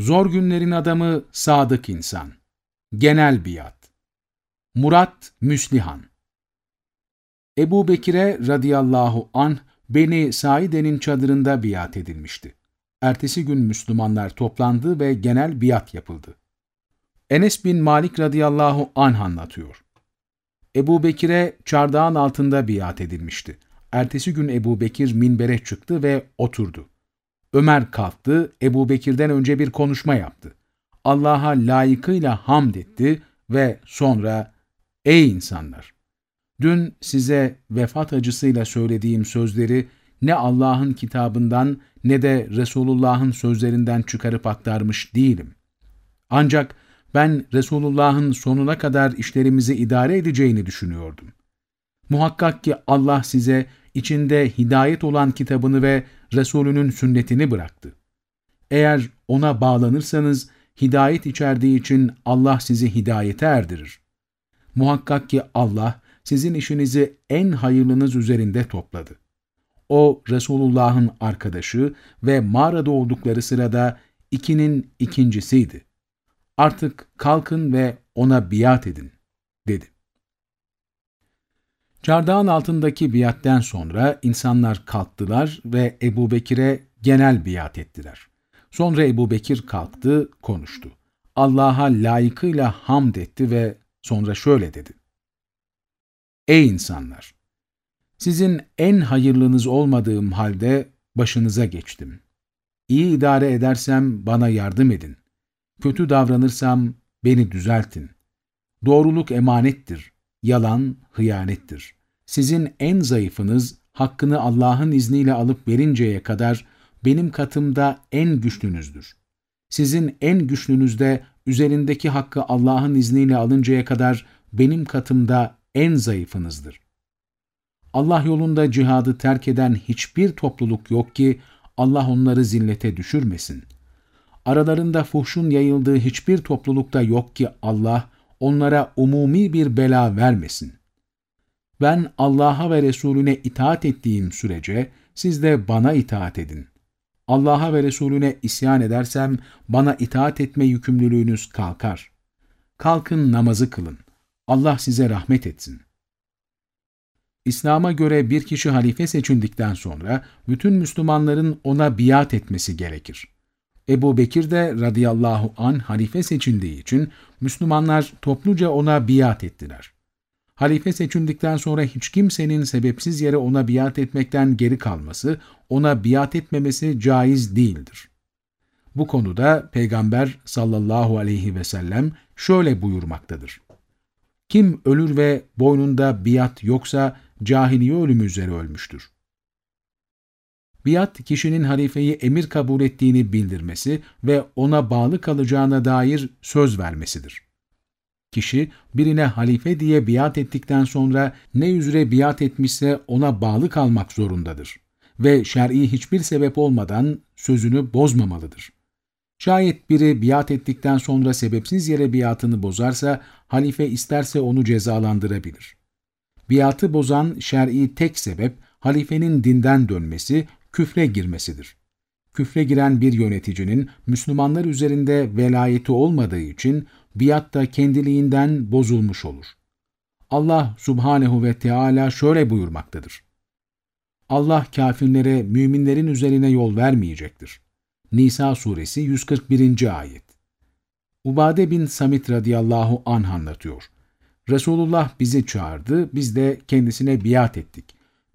Zor günlerin adamı sadık insan. Genel biat. Murat Müslihan. Ebu Bekir'e radıyallahu anh Beni Saide'nin çadırında biat edilmişti. Ertesi gün Müslümanlar toplandı ve genel biat yapıldı. Enes bin Malik radıyallahu anh anlatıyor. Ebu Bekir'e çardağın altında biat edilmişti. Ertesi gün Ebu Bekir minbere çıktı ve oturdu. Ömer kalktı, Ebu Bekir'den önce bir konuşma yaptı. Allah'a layıkıyla hamd etti ve sonra, Ey insanlar! Dün size vefat acısıyla söylediğim sözleri ne Allah'ın kitabından ne de Resulullah'ın sözlerinden çıkarıp aktarmış değilim. Ancak ben Resulullah'ın sonuna kadar işlerimizi idare edeceğini düşünüyordum. Muhakkak ki Allah size içinde hidayet olan kitabını ve Resulünün sünnetini bıraktı. Eğer ona bağlanırsanız, hidayet içerdiği için Allah sizi hidayete erdirir. Muhakkak ki Allah sizin işinizi en hayırlınız üzerinde topladı. O Resulullah'ın arkadaşı ve mağarada oldukları sırada ikinin ikincisiydi. Artık kalkın ve ona biat edin, dedi. Çardağın altındaki biatten sonra insanlar kalktılar ve Ebu Bekir'e genel biat ettiler. Sonra Ebu Bekir kalktı, konuştu. Allah'a layıkıyla hamd etti ve sonra şöyle dedi. Ey insanlar! Sizin en hayırlınız olmadığım halde başınıza geçtim. İyi idare edersem bana yardım edin. Kötü davranırsam beni düzeltin. Doğruluk emanettir, yalan hıyanettir. Sizin en zayıfınız hakkını Allah'ın izniyle alıp verinceye kadar benim katımda en güçlünüzdür. Sizin en güçlünüz de üzerindeki hakkı Allah'ın izniyle alıncaya kadar benim katımda en zayıfınızdır. Allah yolunda cihadı terk eden hiçbir topluluk yok ki Allah onları zillete düşürmesin. Aralarında fuhşun yayıldığı hiçbir toplulukta yok ki Allah onlara umumi bir bela vermesin. Ben Allah'a ve Resulüne itaat ettiğim sürece siz de bana itaat edin. Allah'a ve Resulüne isyan edersem bana itaat etme yükümlülüğünüz kalkar. Kalkın namazı kılın. Allah size rahmet etsin. İslam'a göre bir kişi halife seçildikten sonra bütün Müslümanların ona biat etmesi gerekir. Ebu Bekir de radıyallahu an halife seçildiği için Müslümanlar topluca ona biat ettiler. Halife seçildikten sonra hiç kimsenin sebepsiz yere ona biat etmekten geri kalması, ona biat etmemesi caiz değildir. Bu konuda Peygamber sallallahu aleyhi ve sellem şöyle buyurmaktadır. Kim ölür ve boynunda biat yoksa cahiliye ölümü üzere ölmüştür. Biat, kişinin halifeyi emir kabul ettiğini bildirmesi ve ona bağlı kalacağına dair söz vermesidir. Kişi, birine halife diye biat ettikten sonra ne üzere biat etmişse ona bağlı kalmak zorundadır ve şer'i hiçbir sebep olmadan sözünü bozmamalıdır. Şayet biri biat ettikten sonra sebepsiz yere biatını bozarsa, halife isterse onu cezalandırabilir. Biatı bozan şer'i tek sebep, halifenin dinden dönmesi, küfre girmesidir. Küfre giren bir yöneticinin Müslümanlar üzerinde velayeti olmadığı için biat da kendiliğinden bozulmuş olur. Allah subhanehu ve Teala şöyle buyurmaktadır. Allah kafirlere müminlerin üzerine yol vermeyecektir. Nisa suresi 141. ayet. Ubade bin Samit radıyallahu anh anlatıyor. Resulullah bizi çağırdı, biz de kendisine biat ettik.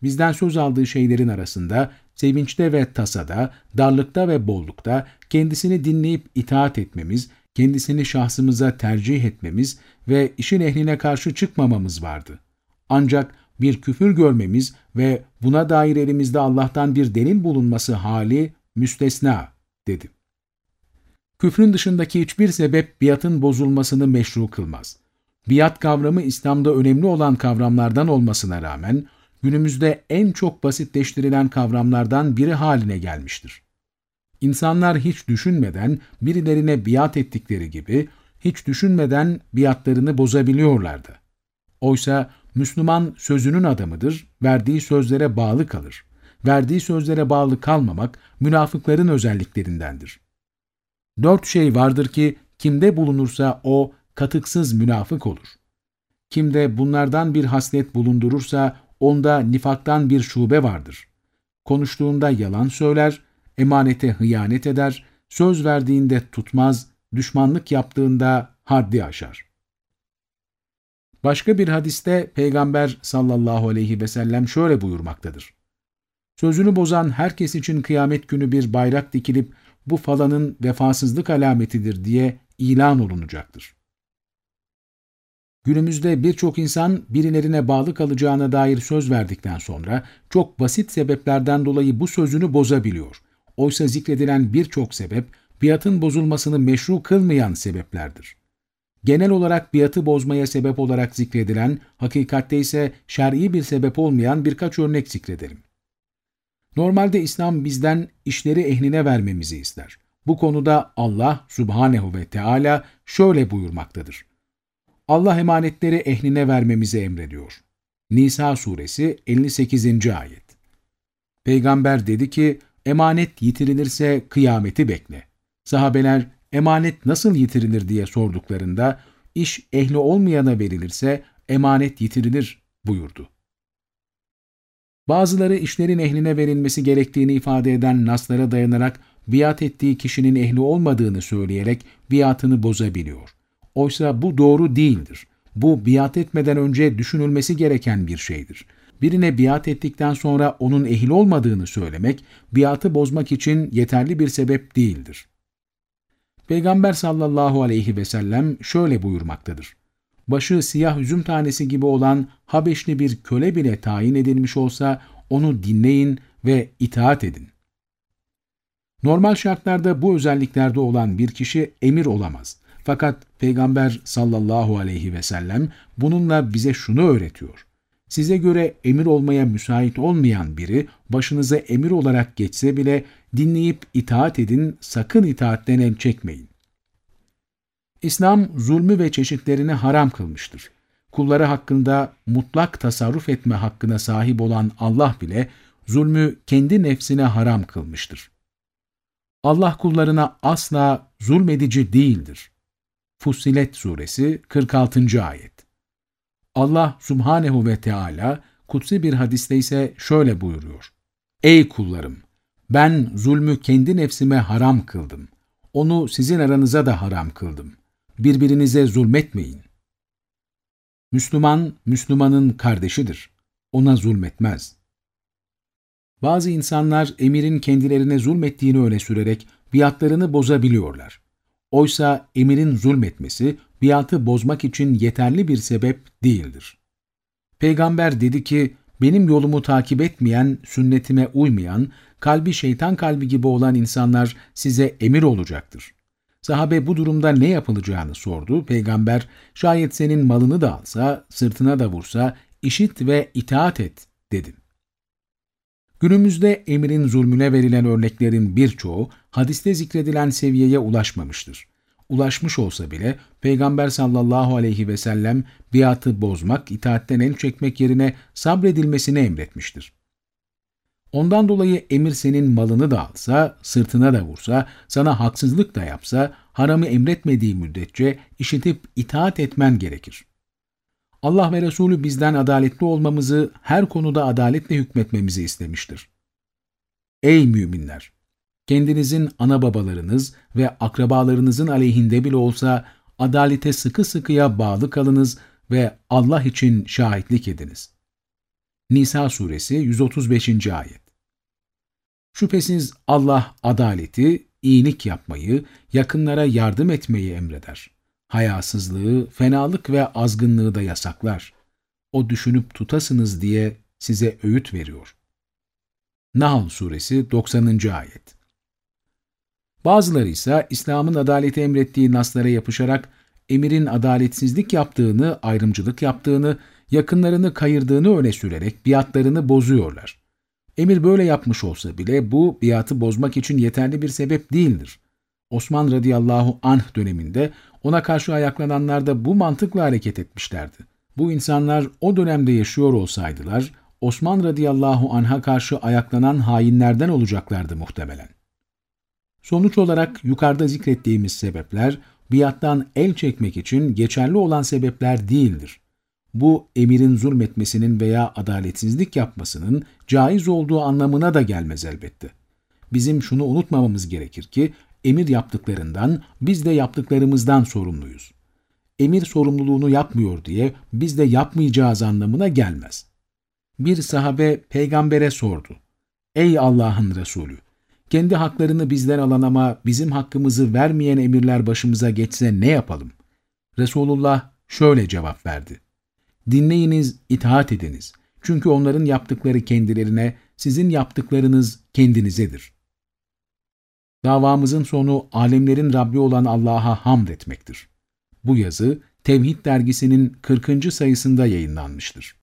Bizden söz aldığı şeylerin arasında sevinçte ve tasada, darlıkta ve bollukta kendisini dinleyip itaat etmemiz, kendisini şahsımıza tercih etmemiz ve işin ehline karşı çıkmamamız vardı. Ancak bir küfür görmemiz ve buna dair elimizde Allah'tan bir delil bulunması hali müstesna dedi. Küfrün dışındaki hiçbir sebep biatın bozulmasını meşru kılmaz. Biat kavramı İslam'da önemli olan kavramlardan olmasına rağmen günümüzde en çok basitleştirilen kavramlardan biri haline gelmiştir. İnsanlar hiç düşünmeden birilerine biat ettikleri gibi hiç düşünmeden biatlarını bozabiliyorlardı. Oysa Müslüman sözünün adamıdır, verdiği sözlere bağlı kalır. Verdiği sözlere bağlı kalmamak münafıkların özelliklerindendir. Dört şey vardır ki kimde bulunursa o katıksız münafık olur. Kimde bunlardan bir haslet bulundurursa onda nifaktan bir şube vardır. Konuştuğunda yalan söyler, emanete hıyanet eder, söz verdiğinde tutmaz, düşmanlık yaptığında haddi aşar. Başka bir hadiste Peygamber sallallahu aleyhi ve sellem şöyle buyurmaktadır. Sözünü bozan herkes için kıyamet günü bir bayrak dikilip bu falanın vefasızlık alametidir diye ilan olunacaktır. Günümüzde birçok insan birilerine bağlı kalacağına dair söz verdikten sonra çok basit sebeplerden dolayı bu sözünü bozabiliyor. Oysa zikredilen birçok sebep biatın bozulmasını meşru kılmayan sebeplerdir. Genel olarak biatı bozmaya sebep olarak zikredilen, hakikatte ise şer'i bir sebep olmayan birkaç örnek zikredelim. Normalde İslam bizden işleri ehline vermemizi ister. Bu konuda Allah subhanehu ve Teala şöyle buyurmaktadır. Allah emanetleri ehline vermemizi emrediyor. Nisa suresi 58. ayet. Peygamber dedi ki, emanet yitirilirse kıyameti bekle. Sahabeler emanet nasıl yitirilir diye sorduklarında, iş ehli olmayana verilirse emanet yitirilir buyurdu. Bazıları işlerin ehline verilmesi gerektiğini ifade eden naslara dayanarak biat ettiği kişinin ehli olmadığını söyleyerek biatını bozabiliyor. Oysa bu doğru değildir. Bu biat etmeden önce düşünülmesi gereken bir şeydir. Birine biat ettikten sonra onun ehil olmadığını söylemek, biatı bozmak için yeterli bir sebep değildir. Peygamber sallallahu aleyhi ve sellem şöyle buyurmaktadır. Başı siyah üzüm tanesi gibi olan Habeşli bir köle bile tayin edilmiş olsa onu dinleyin ve itaat edin. Normal şartlarda bu özelliklerde olan bir kişi emir olamaz. Fakat Peygamber sallallahu aleyhi ve sellem bununla bize şunu öğretiyor. Size göre emir olmaya müsait olmayan biri başınıza emir olarak geçse bile dinleyip itaat edin, sakın itaatten el çekmeyin. İslam zulmü ve çeşitlerini haram kılmıştır. Kulları hakkında mutlak tasarruf etme hakkına sahip olan Allah bile zulmü kendi nefsine haram kılmıştır. Allah kullarına asla zulmedici değildir. Fussilet Suresi 46. Ayet Allah Subhanehu ve Teala kutsi bir hadiste ise şöyle buyuruyor. Ey kullarım! Ben zulmü kendi nefsime haram kıldım. Onu sizin aranıza da haram kıldım. Birbirinize zulmetmeyin. Müslüman, Müslümanın kardeşidir. Ona zulmetmez. Bazı insanlar emirin kendilerine zulmettiğini öne sürerek biatlarını bozabiliyorlar. Oysa emirin zulmetmesi biatı bozmak için yeterli bir sebep değildir. Peygamber dedi ki, benim yolumu takip etmeyen, sünnetime uymayan, kalbi şeytan kalbi gibi olan insanlar size emir olacaktır. Sahabe bu durumda ne yapılacağını sordu. Peygamber, şayet senin malını da alsa, sırtına da vursa, işit ve itaat et, dedi. Günümüzde emirin zulmüne verilen örneklerin birçoğu hadiste zikredilen seviyeye ulaşmamıştır. Ulaşmış olsa bile Peygamber sallallahu aleyhi ve sellem biatı bozmak, itaatten el çekmek yerine sabredilmesini emretmiştir. Ondan dolayı emir senin malını da alsa, sırtına da vursa, sana haksızlık da yapsa, haramı emretmediği müddetçe işitip itaat etmen gerekir. Allah ve Resulü bizden adaletli olmamızı, her konuda adaletle hükmetmemizi istemiştir. Ey müminler! Kendinizin ana babalarınız ve akrabalarınızın aleyhinde bile olsa adalete sıkı sıkıya bağlı kalınız ve Allah için şahitlik ediniz. Nisa suresi 135. ayet Şüphesiz Allah adaleti, iyilik yapmayı, yakınlara yardım etmeyi emreder. Hayasızlığı, fenalık ve azgınlığı da yasaklar. O düşünüp tutasınız diye size öğüt veriyor. Nahl suresi 90. ayet Bazıları ise İslam'ın adaleti emrettiği naslara yapışarak emirin adaletsizlik yaptığını, ayrımcılık yaptığını, yakınlarını kayırdığını öne sürerek biatlarını bozuyorlar. Emir böyle yapmış olsa bile bu biatı bozmak için yeterli bir sebep değildir. Osman radıyallahu anh döneminde ona karşı ayaklananlar da bu mantıkla hareket etmişlerdi. Bu insanlar o dönemde yaşıyor olsaydılar, Osman radıyallahu anh'a karşı ayaklanan hainlerden olacaklardı muhtemelen. Sonuç olarak yukarıda zikrettiğimiz sebepler, biattan el çekmek için geçerli olan sebepler değildir. Bu, emirin zulmetmesinin veya adaletsizlik yapmasının caiz olduğu anlamına da gelmez elbette. Bizim şunu unutmamamız gerekir ki, emir yaptıklarından, biz de yaptıklarımızdan sorumluyuz. Emir sorumluluğunu yapmıyor diye biz de yapmayacağız anlamına gelmez. Bir sahabe peygambere sordu. Ey Allah'ın Resulü! Kendi haklarını bizden alan ama bizim hakkımızı vermeyen emirler başımıza geçse ne yapalım? Resulullah şöyle cevap verdi. Dinleyiniz, itaat ediniz. Çünkü onların yaptıkları kendilerine, sizin yaptıklarınız kendinizedir. Davamızın sonu alemlerin Rabbi olan Allah'a hamd etmektir. Bu yazı Tevhid dergisinin 40. sayısında yayınlanmıştır.